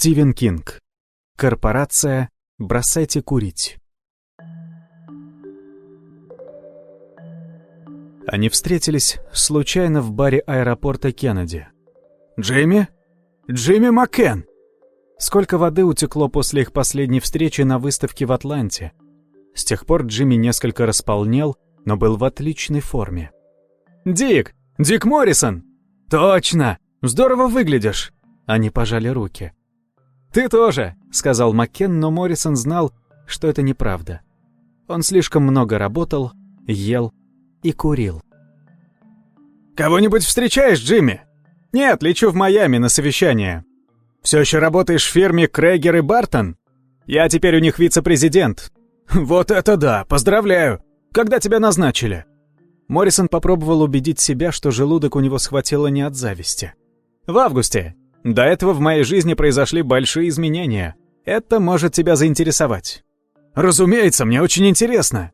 Стивен Кинг. Корпорация «Бросайте курить». Они встретились случайно в баре аэропорта Кеннеди. «Джимми? Джимми Маккен!» Сколько воды утекло после их последней встречи на выставке в Атланте. С тех пор Джимми несколько располнел, но был в отличной форме. «Дик! Дик Моррисон!» «Точно! Здорово выглядишь!» Они пожали руки. «Ты тоже!» — сказал Маккен, но Моррисон знал, что это неправда. Он слишком много работал, ел и курил. «Кого-нибудь встречаешь, Джимми?» «Нет, лечу в Майами на совещание». «Все еще работаешь в фирме Крейгер и Бартон?» «Я теперь у них вице-президент». «Вот это да! Поздравляю! Когда тебя назначили?» Моррисон попробовал убедить себя, что желудок у него схватило не от зависти. «В августе. До этого в моей жизни произошли большие изменения. Это может тебя заинтересовать». «Разумеется, мне очень интересно».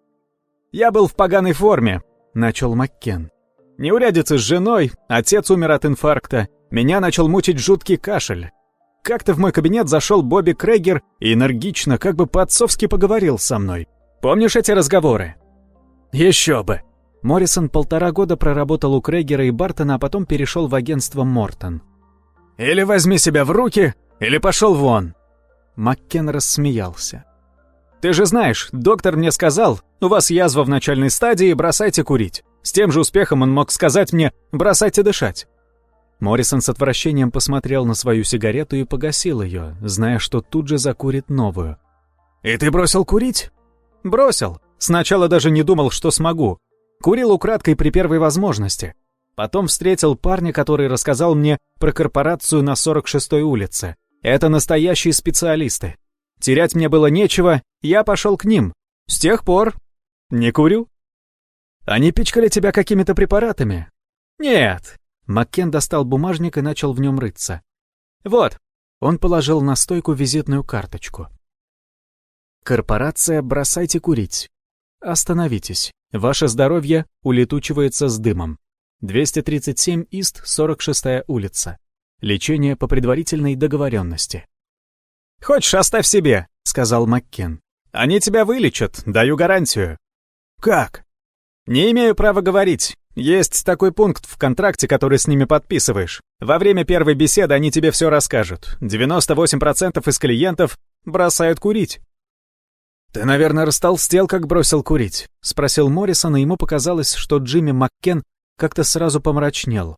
«Я был в поганой форме», — начал Маккен. «Неурядицы с женой, отец умер от инфаркта, меня начал мучить жуткий кашель. Как-то в мой кабинет зашел Бобби Крегер и энергично, как бы по-отцовски поговорил со мной. Помнишь эти разговоры?» «Еще бы. Моррисон полтора года проработал у Крейгера и Бартона, а потом перешел в агентство Мортон. «Или возьми себя в руки, или пошел вон!» Маккен рассмеялся. «Ты же знаешь, доктор мне сказал, у вас язва в начальной стадии, бросайте курить. С тем же успехом он мог сказать мне, бросайте дышать». Моррисон с отвращением посмотрел на свою сигарету и погасил ее, зная, что тут же закурит новую. «И ты бросил курить?» «Бросил. Сначала даже не думал, что смогу. Курил украдкой при первой возможности. Потом встретил парня, который рассказал мне про корпорацию на 46-й улице. Это настоящие специалисты. Терять мне было нечего, я пошел к ним. С тех пор не курю. Они пичкали тебя какими-то препаратами? Нет. Маккен достал бумажник и начал в нем рыться. Вот. Он положил на стойку визитную карточку. Корпорация «Бросайте курить». Остановитесь. Ваше здоровье улетучивается с дымом. 237 Ист, 46-я улица. Лечение по предварительной договоренности. «Хочешь, оставь себе», — сказал Маккен. «Они тебя вылечат, даю гарантию». «Как?» «Не имею права говорить. Есть такой пункт в контракте, который с ними подписываешь. Во время первой беседы они тебе все расскажут. 98% из клиентов бросают курить. «Ты, наверное, растолстел, как бросил курить?» — спросил Моррисон, и ему показалось, что Джимми Маккен как-то сразу помрачнел.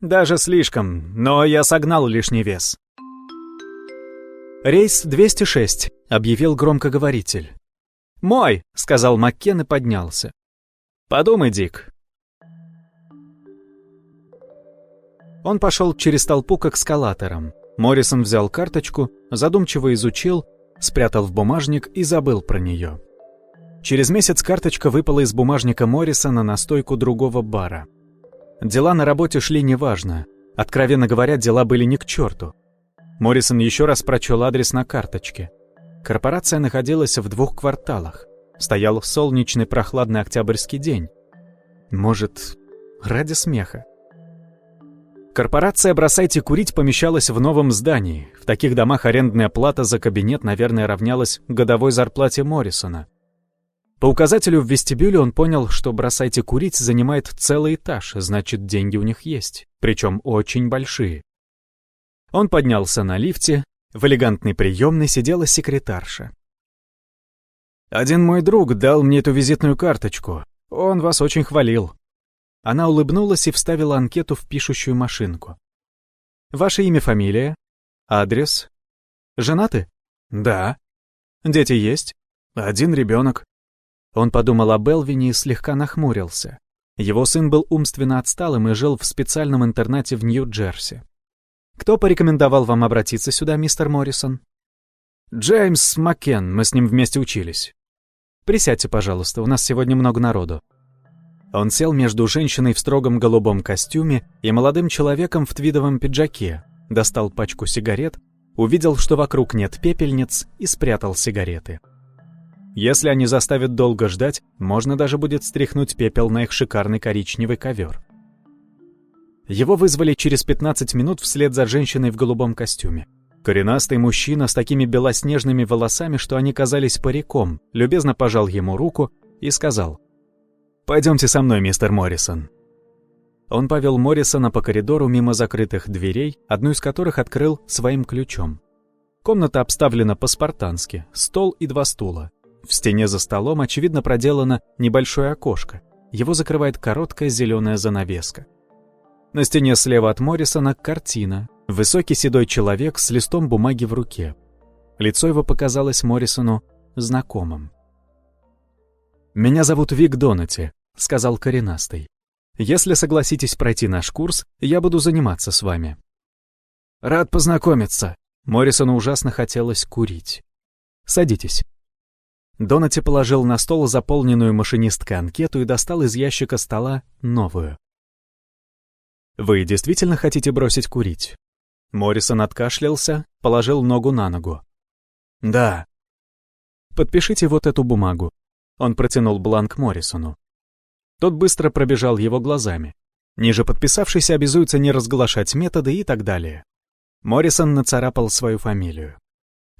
«Даже слишком, но я согнал лишний вес». «Рейс 206», — объявил громкоговоритель. «Мой», — сказал Маккен и поднялся. «Подумай, Дик». Он пошел через толпу к эскалаторам. Моррисон взял карточку, задумчиво изучил, спрятал в бумажник и забыл про нее. Через месяц карточка выпала из бумажника Моррисона на стойку другого бара. Дела на работе шли неважно. Откровенно говоря, дела были ни к черту. Моррисон еще раз прочел адрес на карточке. Корпорация находилась в двух кварталах. Стоял солнечный прохладный октябрьский день. Может, ради смеха. Корпорация «Бросайте курить» помещалась в новом здании. В таких домах арендная плата за кабинет, наверное, равнялась годовой зарплате Моррисона. По указателю в вестибюле он понял, что «Бросайте курить» занимает целый этаж, значит, деньги у них есть, причем очень большие. Он поднялся на лифте, в элегантной приемной сидела секретарша. «Один мой друг дал мне эту визитную карточку. Он вас очень хвалил. Она улыбнулась и вставила анкету в пишущую машинку. «Ваше имя, фамилия? Адрес? Женаты?» «Да». «Дети есть?» «Один ребенок». Он подумал о Белвине и слегка нахмурился. Его сын был умственно отсталым и жил в специальном интернате в Нью-Джерси. «Кто порекомендовал вам обратиться сюда, мистер Моррисон?» «Джеймс Маккен, мы с ним вместе учились». «Присядьте, пожалуйста, у нас сегодня много народу». Он сел между женщиной в строгом голубом костюме и молодым человеком в твидовом пиджаке, достал пачку сигарет, увидел, что вокруг нет пепельниц, и спрятал сигареты. Если они заставят долго ждать, можно даже будет стряхнуть пепел на их шикарный коричневый ковер. Его вызвали через 15 минут вслед за женщиной в голубом костюме. Коренастый мужчина с такими белоснежными волосами, что они казались париком, любезно пожал ему руку и сказал «Пойдемте со мной, мистер Моррисон». Он повел Моррисона по коридору мимо закрытых дверей, одну из которых открыл своим ключом. Комната обставлена по-спартански, стол и два стула. В стене за столом, очевидно, проделано небольшое окошко. Его закрывает короткая зеленая занавеска. На стене слева от Моррисона картина. Высокий седой человек с листом бумаги в руке. Лицо его показалось Моррисону знакомым. «Меня зовут Вик Донати», — сказал коренастый. «Если согласитесь пройти наш курс, я буду заниматься с вами». «Рад познакомиться». Моррисону ужасно хотелось курить. «Садитесь». Донати положил на стол заполненную машинисткой анкету и достал из ящика стола новую. «Вы действительно хотите бросить курить?» Моррисон откашлялся, положил ногу на ногу. «Да». «Подпишите вот эту бумагу». Он протянул бланк Моррисону. Тот быстро пробежал его глазами. Ниже подписавшийся обязуется не разглашать методы и так далее. Моррисон нацарапал свою фамилию.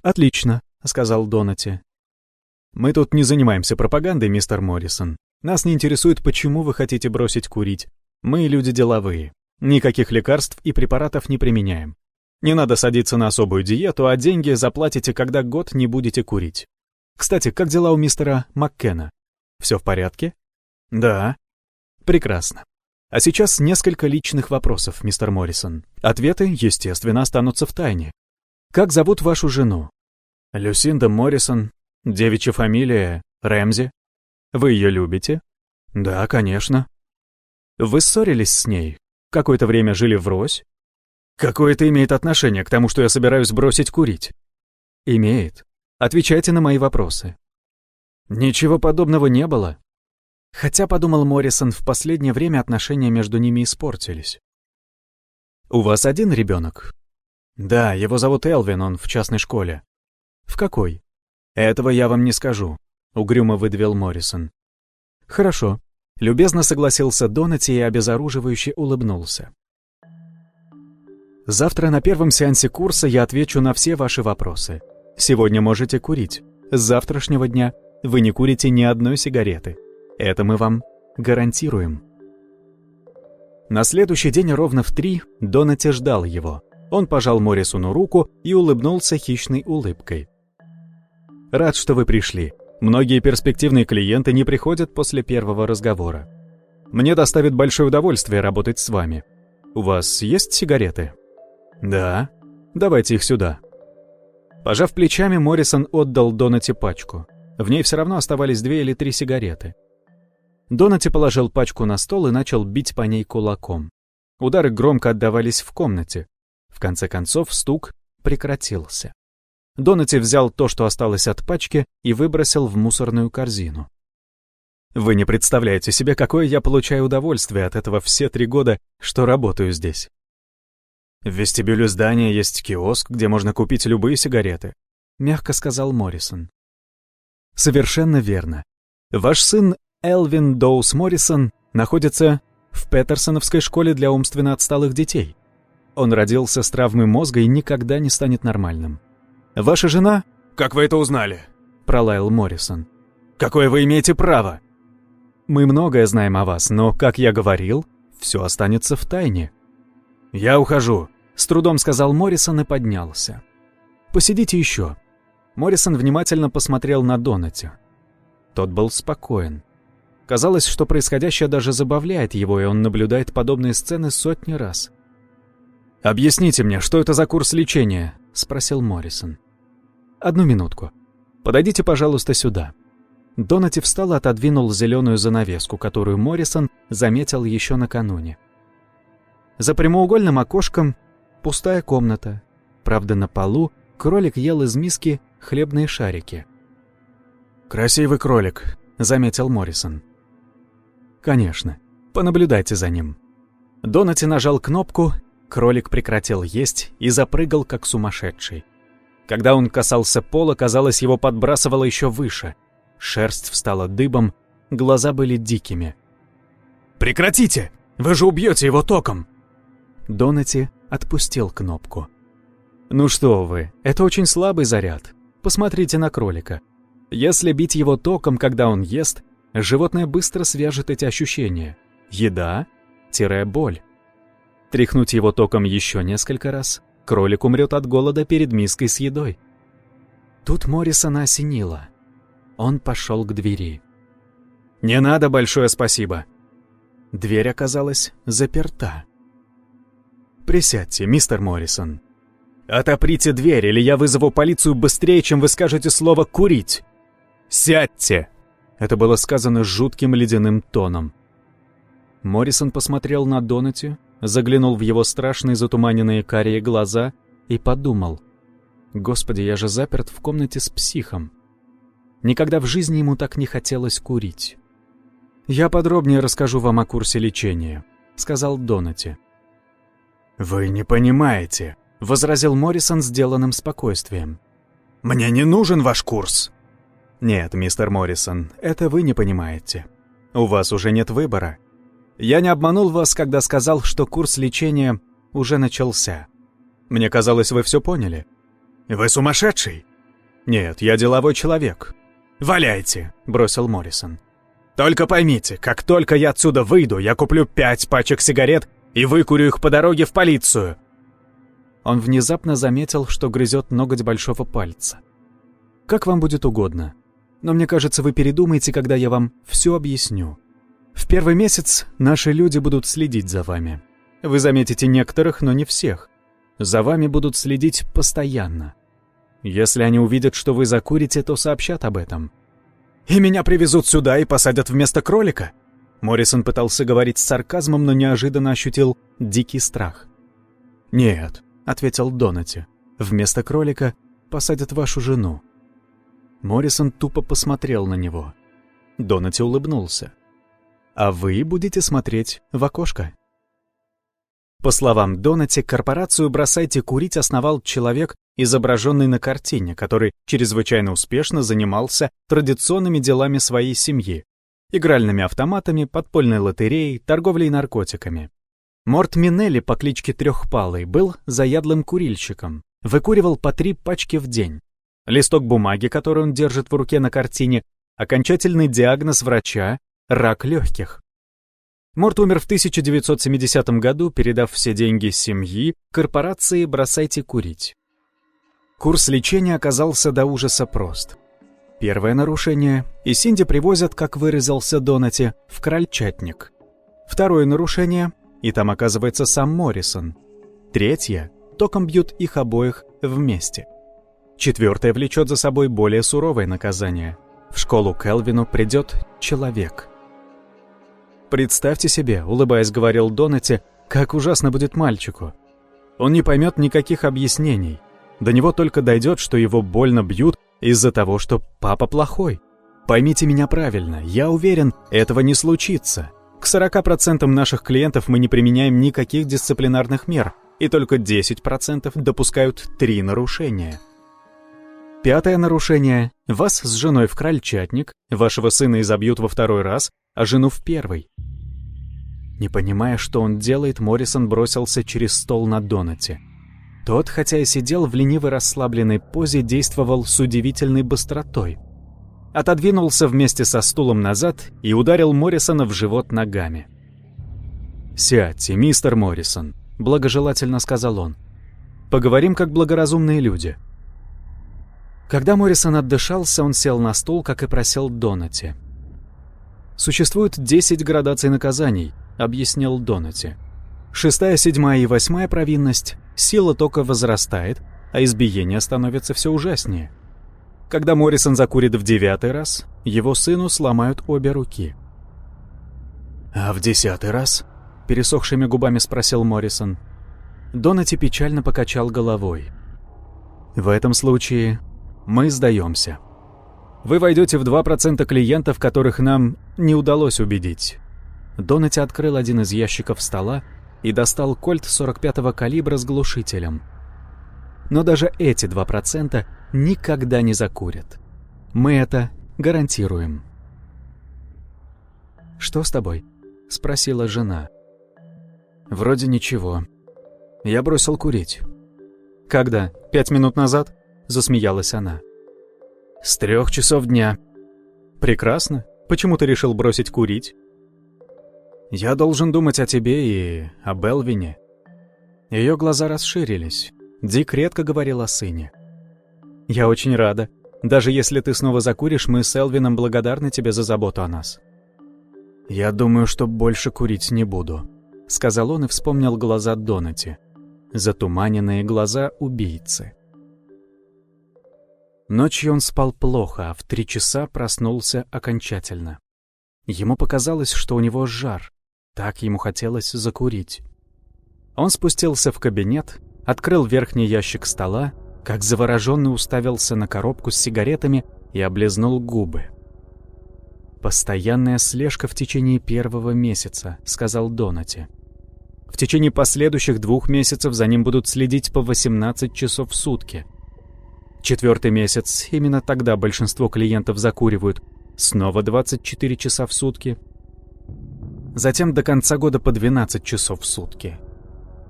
«Отлично», — сказал Донати. «Мы тут не занимаемся пропагандой, мистер Моррисон. Нас не интересует, почему вы хотите бросить курить. Мы люди деловые. Никаких лекарств и препаратов не применяем. Не надо садиться на особую диету, а деньги заплатите, когда год не будете курить. Кстати, как дела у мистера Маккена? Все в порядке? Да. Прекрасно. А сейчас несколько личных вопросов, мистер Моррисон. Ответы, естественно, останутся в тайне. Как зовут вашу жену? Люсинда Моррисон, Девичья фамилия Рэмзи. Вы ее любите? Да, конечно. Вы ссорились с ней? Какое-то время жили врозь? Какое это имеет отношение к тому, что я собираюсь бросить курить? Имеет. Отвечайте на мои вопросы. Ничего подобного не было. Хотя, подумал Моррисон, в последнее время отношения между ними испортились. У вас один ребенок? Да, его зовут Элвин, он в частной школе. В какой? «Этого я вам не скажу», — угрюмо выдавил Моррисон. «Хорошо», — любезно согласился Донати и обезоруживающе улыбнулся. «Завтра на первом сеансе курса я отвечу на все ваши вопросы. Сегодня можете курить. С завтрашнего дня вы не курите ни одной сигареты. Это мы вам гарантируем». На следующий день ровно в три Донати ждал его. Он пожал Моррисону руку и улыбнулся хищной улыбкой. Рад, что вы пришли. Многие перспективные клиенты не приходят после первого разговора. Мне доставит большое удовольствие работать с вами. У вас есть сигареты? Да. Давайте их сюда. Пожав плечами, Моррисон отдал Донати пачку. В ней все равно оставались две или три сигареты. Донати положил пачку на стол и начал бить по ней кулаком. Удары громко отдавались в комнате. В конце концов стук прекратился. Донати взял то, что осталось от пачки, и выбросил в мусорную корзину. Вы не представляете себе, какое я получаю удовольствие от этого все три года, что работаю здесь. В вестибюле здания есть киоск, где можно купить любые сигареты, мягко сказал Моррисон. Совершенно верно. Ваш сын Элвин Доус Моррисон находится в Петерсоновской школе для умственно отсталых детей. Он родился с травмой мозга и никогда не станет нормальным. Ваша жена...» «Как вы это узнали?» — пролаял Моррисон. «Какое вы имеете право?» «Мы многое знаем о вас, но, как я говорил, все останется в тайне». «Я ухожу», — с трудом сказал Моррисон и поднялся. «Посидите еще». Моррисон внимательно посмотрел на Донати. Тот был спокоен. Казалось, что происходящее даже забавляет его, и он наблюдает подобные сцены сотни раз. «Объясните мне, что это за курс лечения?» — спросил Моррисон. «Одну минутку. Подойдите, пожалуйста, сюда». Донати встал и отодвинул зеленую занавеску, которую Моррисон заметил еще накануне. За прямоугольным окошком пустая комната. Правда, на полу кролик ел из миски хлебные шарики. «Красивый кролик», — заметил Моррисон. «Конечно. Понаблюдайте за ним». Донати нажал кнопку, Кролик прекратил есть и запрыгал, как сумасшедший. Когда он касался пола, казалось, его подбрасывало еще выше. Шерсть встала дыбом, глаза были дикими. «Прекратите! Вы же убьете его током!» Донати отпустил кнопку. Ну что вы, это очень слабый заряд. Посмотрите на кролика. Если бить его током, когда он ест, животное быстро свяжет эти ощущения. Еда-боль. Тряхнуть его током еще несколько раз, кролик умрет от голода перед миской с едой. Тут Моррисона осенило. Он пошел к двери. «Не надо, большое спасибо!» Дверь оказалась заперта. «Присядьте, мистер Моррисон. Отоприте дверь, или я вызову полицию быстрее, чем вы скажете слово «курить». Сядьте!» Это было сказано жутким ледяным тоном. Моррисон посмотрел на Донати, заглянул в его страшные затуманенные карие глаза и подумал. «Господи, я же заперт в комнате с психом». Никогда в жизни ему так не хотелось курить. «Я подробнее расскажу вам о курсе лечения», — сказал Донати. «Вы не понимаете», — возразил Моррисон сделанным спокойствием. «Мне не нужен ваш курс». «Нет, мистер Моррисон, это вы не понимаете. У вас уже нет выбора. Я не обманул вас, когда сказал, что курс лечения уже начался. Мне казалось, вы все поняли». «Вы сумасшедший?» «Нет, я деловой человек. «Валяйте!» — бросил Моррисон. «Только поймите, как только я отсюда выйду, я куплю пять пачек сигарет и выкурю их по дороге в полицию!» Он внезапно заметил, что грызет ноготь большого пальца. «Как вам будет угодно. Но мне кажется, вы передумаете, когда я вам все объясню. В первый месяц наши люди будут следить за вами. Вы заметите некоторых, но не всех. За вами будут следить постоянно. Если они увидят, что вы закурите, то сообщат об этом. «И меня привезут сюда и посадят вместо кролика?» Моррисон пытался говорить с сарказмом, но неожиданно ощутил дикий страх. «Нет», — ответил Донати, — «вместо кролика посадят вашу жену». Моррисон тупо посмотрел на него. Донати улыбнулся. «А вы будете смотреть в окошко». По словам Донати, корпорацию «Бросайте курить» основал человек, изображенный на картине, который чрезвычайно успешно занимался традиционными делами своей семьи — игральными автоматами, подпольной лотереей, торговлей наркотиками. Морт Минелли по кличке Трехпалый был заядлым курильщиком, выкуривал по три пачки в день. Листок бумаги, который он держит в руке на картине, окончательный диагноз врача — рак легких. Морт умер в 1970 году, передав все деньги семьи корпорации «Бросайте курить». Курс лечения оказался до ужаса прост. Первое нарушение, и Синди привозят, как выразился Донати, в крольчатник. Второе нарушение, и там оказывается сам Моррисон. Третье, током бьют их обоих вместе. Четвертое влечет за собой более суровое наказание. В школу Келвину придет человек. «Представьте себе», — улыбаясь, говорил Донати, «как ужасно будет мальчику. Он не поймет никаких объяснений. До него только дойдет, что его больно бьют из-за того, что папа плохой. Поймите меня правильно, я уверен, этого не случится. К 40% наших клиентов мы не применяем никаких дисциплинарных мер, и только 10% допускают три нарушения. Пятое нарушение. Вас с женой в крольчатник, вашего сына изобьют во второй раз, а жену в первый. Не понимая, что он делает, Моррисон бросился через стол на Донате. Тот, хотя и сидел в ленивой расслабленной позе, действовал с удивительной быстротой. Отодвинулся вместе со стулом назад и ударил Моррисона в живот ногами. «Сядьте, мистер Моррисон», — благожелательно сказал он. «Поговорим как благоразумные люди». Когда Моррисон отдышался, он сел на стул, как и просил Донати. «Существует 10 градаций наказаний», — объяснил Донати. «Шестая, седьмая и восьмая провинность, сила тока возрастает, а избиение становится все ужаснее. Когда Моррисон закурит в девятый раз, его сыну сломают обе руки». «А в десятый раз?» — пересохшими губами спросил Моррисон. Донати печально покачал головой. «В этом случае мы сдаемся. Вы войдете в 2% клиентов, которых нам не удалось убедить. Донати открыл один из ящиков стола и достал кольт 45-го калибра с глушителем. Но даже эти 2% никогда не закурят. Мы это гарантируем. «Что с тобой?» — спросила жена. «Вроде ничего. Я бросил курить». «Когда? Пять минут назад?» — засмеялась она. «С трех часов дня». «Прекрасно. Почему ты решил бросить курить?» «Я должен думать о тебе и о Белвине». Ее глаза расширились. Дик редко говорил о сыне. «Я очень рада. Даже если ты снова закуришь, мы с Элвином благодарны тебе за заботу о нас». «Я думаю, что больше курить не буду», — сказал он и вспомнил глаза Донати. Затуманенные глаза убийцы. Ночью он спал плохо, а в три часа проснулся окончательно. Ему показалось, что у него жар. Так ему хотелось закурить. Он спустился в кабинет, открыл верхний ящик стола, как завороженный уставился на коробку с сигаретами и облизнул губы. «Постоянная слежка в течение первого месяца», — сказал Донати. «В течение последующих двух месяцев за ним будут следить по 18 часов в сутки. Четвертый месяц, именно тогда большинство клиентов закуривают, снова 24 часа в сутки. Затем до конца года по 12 часов в сутки.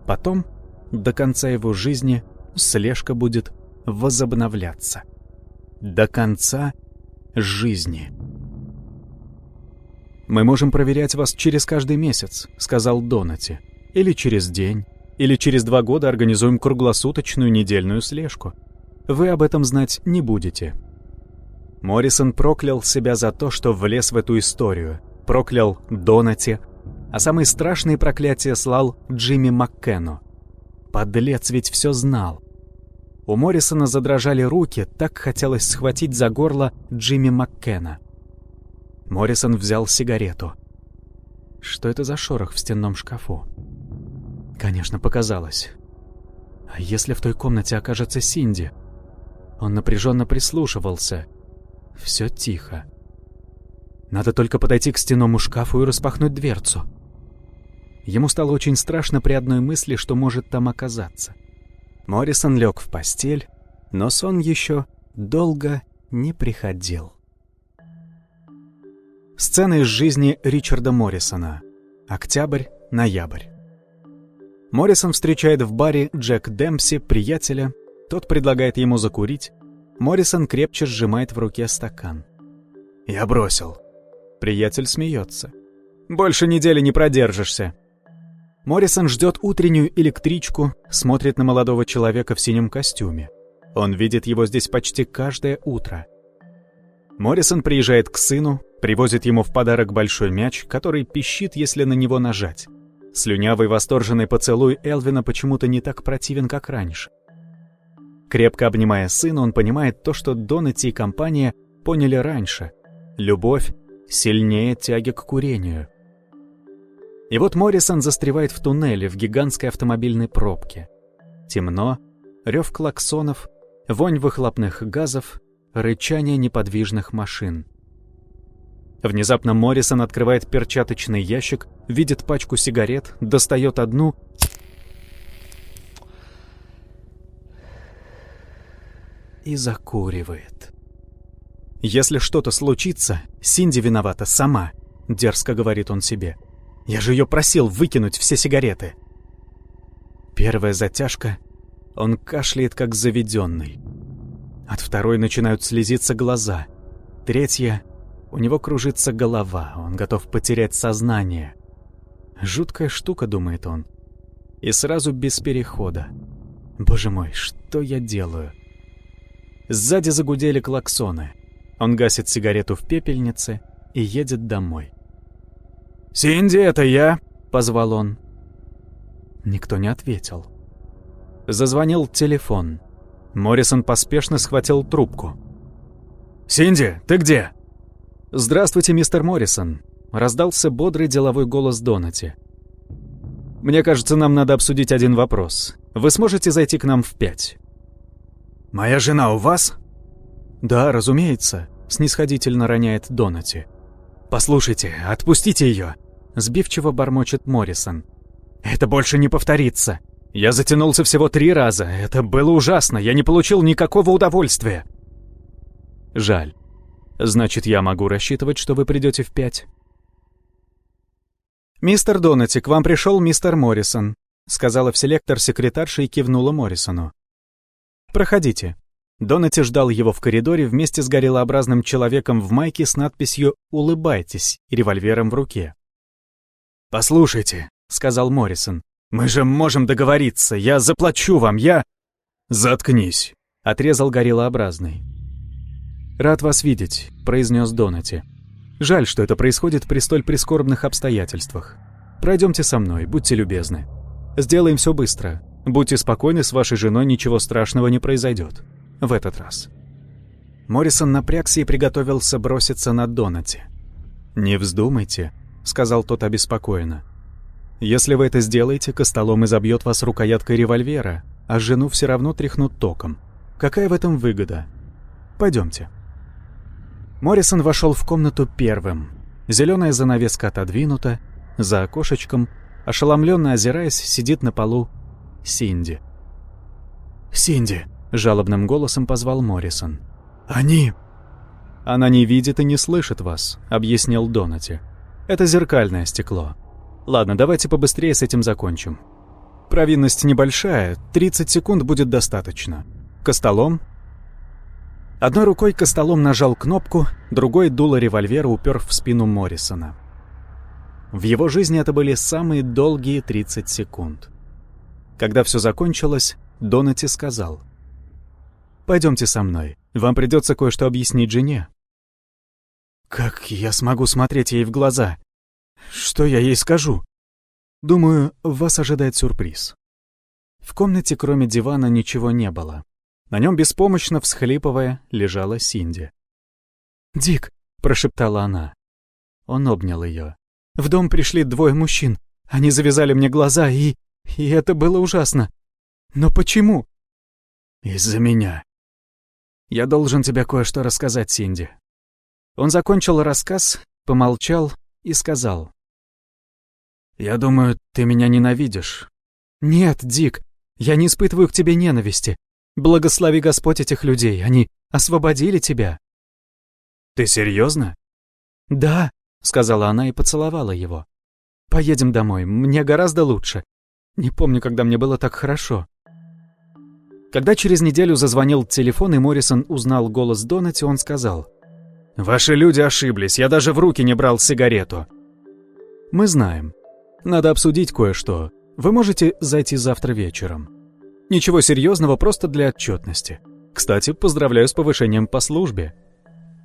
Потом, до конца его жизни, слежка будет возобновляться. До конца жизни. «Мы можем проверять вас через каждый месяц», — сказал Донати. «Или через день, или через два года организуем круглосуточную недельную слежку. Вы об этом знать не будете». Моррисон проклял себя за то, что влез в эту историю, проклял Донати, а самые страшные проклятия слал Джимми Маккену. Подлец ведь все знал. У Моррисона задрожали руки, так хотелось схватить за горло Джимми Маккена. Моррисон взял сигарету. Что это за шорох в стенном шкафу? Конечно, показалось. А если в той комнате окажется Синди? Он напряженно прислушивался. Все тихо. Надо только подойти к стенному шкафу и распахнуть дверцу. Ему стало очень страшно при одной мысли, что может там оказаться. Моррисон лег в постель, но сон еще долго не приходил. Сцена из жизни Ричарда Моррисона. Октябрь-ноябрь. Моррисон встречает в баре Джек Демпси, приятеля. Тот предлагает ему закурить. Моррисон крепче сжимает в руке стакан. «Я бросил». Приятель смеется. «Больше недели не продержишься». Моррисон ждет утреннюю электричку, смотрит на молодого человека в синем костюме. Он видит его здесь почти каждое утро. Моррисон приезжает к сыну, Привозит ему в подарок большой мяч, который пищит, если на него нажать. Слюнявый восторженный поцелуй Элвина почему-то не так противен, как раньше. Крепко обнимая сына, он понимает то, что Донати и компания поняли раньше. Любовь сильнее тяги к курению. И вот Моррисон застревает в туннеле в гигантской автомобильной пробке. Темно, рев клаксонов, вонь выхлопных газов, рычание неподвижных машин — Внезапно Моррисон открывает перчаточный ящик, видит пачку сигарет, достает одну и закуривает. «Если что-то случится, Синди виновата сама», — дерзко говорит он себе. «Я же ее просил выкинуть все сигареты». Первая затяжка. Он кашляет, как заведенный. От второй начинают слезиться глаза. Третья у него кружится голова, он готов потерять сознание. Жуткая штука, думает он. И сразу без перехода. Боже мой, что я делаю? Сзади загудели клаксоны. Он гасит сигарету в пепельнице и едет домой. «Синди, это я!» — позвал он. Никто не ответил. Зазвонил телефон. Моррисон поспешно схватил трубку. «Синди, ты где?» «Здравствуйте, мистер Моррисон», — раздался бодрый деловой голос Донати. «Мне кажется, нам надо обсудить один вопрос. Вы сможете зайти к нам в пять?» «Моя жена у вас?» «Да, разумеется», — снисходительно роняет Донати. «Послушайте, отпустите ее!» — сбивчиво бормочет Моррисон. «Это больше не повторится. Я затянулся всего три раза. Это было ужасно. Я не получил никакого удовольствия». «Жаль. Значит, я могу рассчитывать, что вы придете в пять. «Мистер Донати, к вам пришел мистер Моррисон», — сказала в селектор секретарша и кивнула Моррисону. Проходите». Донати ждал его в коридоре вместе с гориллообразным человеком в майке с надписью «Улыбайтесь» и револьвером в руке. «Послушайте», — сказал Моррисон, — «мы же можем договориться, я заплачу вам, я...» «Заткнись», — отрезал гориллообразный. «Рад вас видеть», — произнес Донати. «Жаль, что это происходит при столь прискорбных обстоятельствах. Пройдемте со мной, будьте любезны. Сделаем все быстро. Будьте спокойны, с вашей женой ничего страшного не произойдет. В этот раз». Моррисон напрягся и приготовился броситься на Донати. «Не вздумайте», — сказал тот обеспокоенно. «Если вы это сделаете, Костолом изобьет вас рукояткой револьвера, а жену все равно тряхнут током. Какая в этом выгода? Пойдемте». Моррисон вошел в комнату первым. Зеленая занавеска отодвинута, за окошечком, ошеломленно озираясь, сидит на полу Синди. «Синди!» — жалобным голосом позвал Моррисон. «Они...» «Она не видит и не слышит вас», — объяснил Донати. «Это зеркальное стекло. Ладно, давайте побыстрее с этим закончим. Провинность небольшая, 30 секунд будет достаточно. Костолом, Одной рукой Костолом нажал кнопку, другой дуло револьвера упер в спину Моррисона. В его жизни это были самые долгие 30 секунд. Когда все закончилось, Донати сказал. «Пойдемте со мной. Вам придется кое-что объяснить жене». «Как я смогу смотреть ей в глаза? Что я ей скажу?» «Думаю, вас ожидает сюрприз». В комнате кроме дивана ничего не было. На нем беспомощно всхлипывая лежала Синди. «Дик!» — прошептала она. Он обнял ее. «В дом пришли двое мужчин. Они завязали мне глаза, и... и это было ужасно. Но почему?» «Из-за меня. Я должен тебе кое-что рассказать, Синди». Он закончил рассказ, помолчал и сказал. «Я думаю, ты меня ненавидишь». «Нет, Дик, я не испытываю к тебе ненависти. Благослови Господь этих людей, они освободили тебя». «Ты серьезно?» «Да», — сказала она и поцеловала его. «Поедем домой, мне гораздо лучше. Не помню, когда мне было так хорошо». Когда через неделю зазвонил телефон, и Моррисон узнал голос Донати, он сказал. «Ваши люди ошиблись, я даже в руки не брал сигарету». «Мы знаем. Надо обсудить кое-что. Вы можете зайти завтра вечером». Ничего серьезного, просто для отчетности. Кстати, поздравляю с повышением по службе.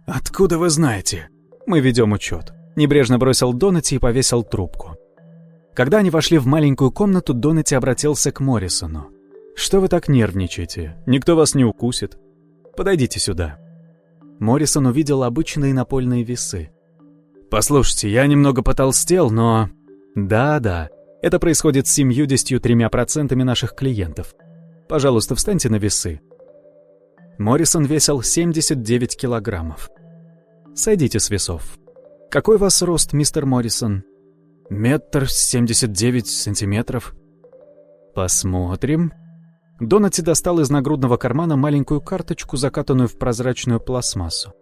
Откуда вы знаете? Мы ведем учет. Небрежно бросил Донати и повесил трубку. Когда они вошли в маленькую комнату, Донати обратился к Моррисону. «Что вы так нервничаете? Никто вас не укусит. Подойдите сюда». Моррисон увидел обычные напольные весы. «Послушайте, я немного потолстел, но...» «Да-да, это происходит с 73% наших клиентов. Пожалуйста, встаньте на весы». Моррисон весил 79 килограммов. «Сойдите с весов. Какой у вас рост, мистер Моррисон?» «Метр семьдесят девять сантиметров». «Посмотрим». Донати достал из нагрудного кармана маленькую карточку, закатанную в прозрачную пластмассу.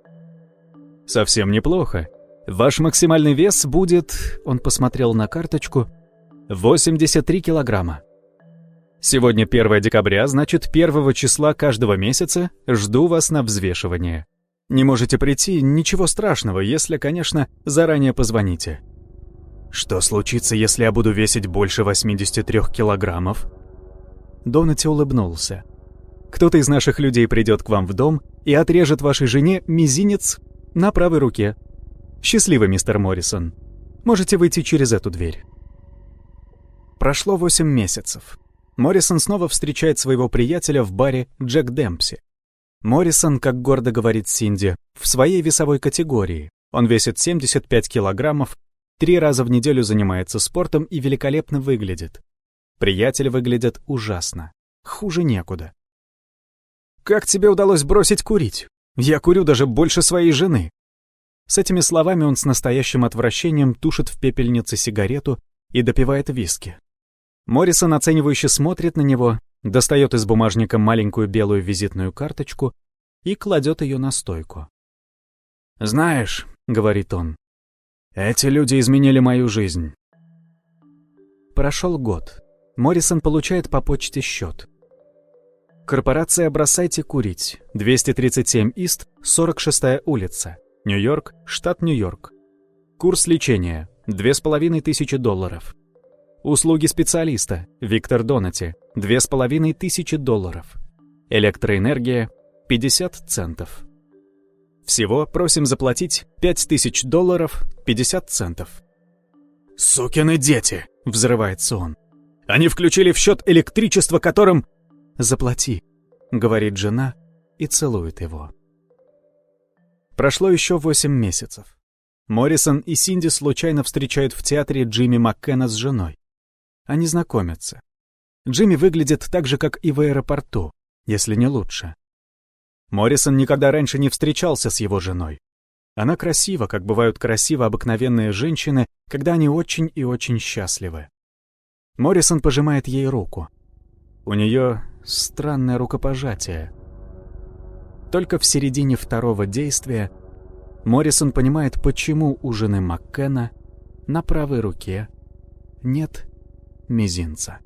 «Совсем неплохо. Ваш максимальный вес будет...» Он посмотрел на карточку. «83 килограмма. Сегодня 1 декабря, значит, 1 числа каждого месяца жду вас на взвешивание. Не можете прийти, ничего страшного, если, конечно, заранее позвоните. Что случится, если я буду весить больше 83 килограммов? Донати улыбнулся. Кто-то из наших людей придет к вам в дом и отрежет вашей жене мизинец на правой руке. Счастливо, мистер Моррисон. Можете выйти через эту дверь. Прошло 8 месяцев. Моррисон снова встречает своего приятеля в баре Джек Демпси. Моррисон, как гордо говорит Синди, в своей весовой категории. Он весит 75 килограммов, три раза в неделю занимается спортом и великолепно выглядит. Приятели выглядят ужасно. Хуже некуда. «Как тебе удалось бросить курить? Я курю даже больше своей жены». С этими словами он с настоящим отвращением тушит в пепельнице сигарету и допивает виски. Моррисон оценивающе смотрит на него, достает из бумажника маленькую белую визитную карточку и кладет ее на стойку. «Знаешь», — говорит он, — «эти люди изменили мою жизнь». Прошел год. Моррисон получает по почте счет. Корпорация «Бросайте курить», 237 Ист, 46-я улица, Нью-Йорк, штат Нью-Йорк. Курс лечения – 2500 долларов. Услуги специалиста – Виктор Донати, 2500 долларов. Электроэнергия – 50 центов. Всего просим заплатить 5000 долларов 50 центов. «Сукины дети!» — взрывается он. «Они включили в счет электричество, которым...» «Заплати», — говорит жена и целует его. Прошло еще восемь месяцев. Моррисон и Синди случайно встречают в театре Джимми Маккена с женой. Они знакомятся. Джимми выглядит так же, как и в аэропорту, если не лучше. Моррисон никогда раньше не встречался с его женой. Она красива, как бывают красивы обыкновенные женщины, когда они очень и очень счастливы. Моррисон пожимает ей руку. У нее странное рукопожатие. Только в середине второго действия Моррисон понимает, почему у жены Маккена на правой руке нет мизинца.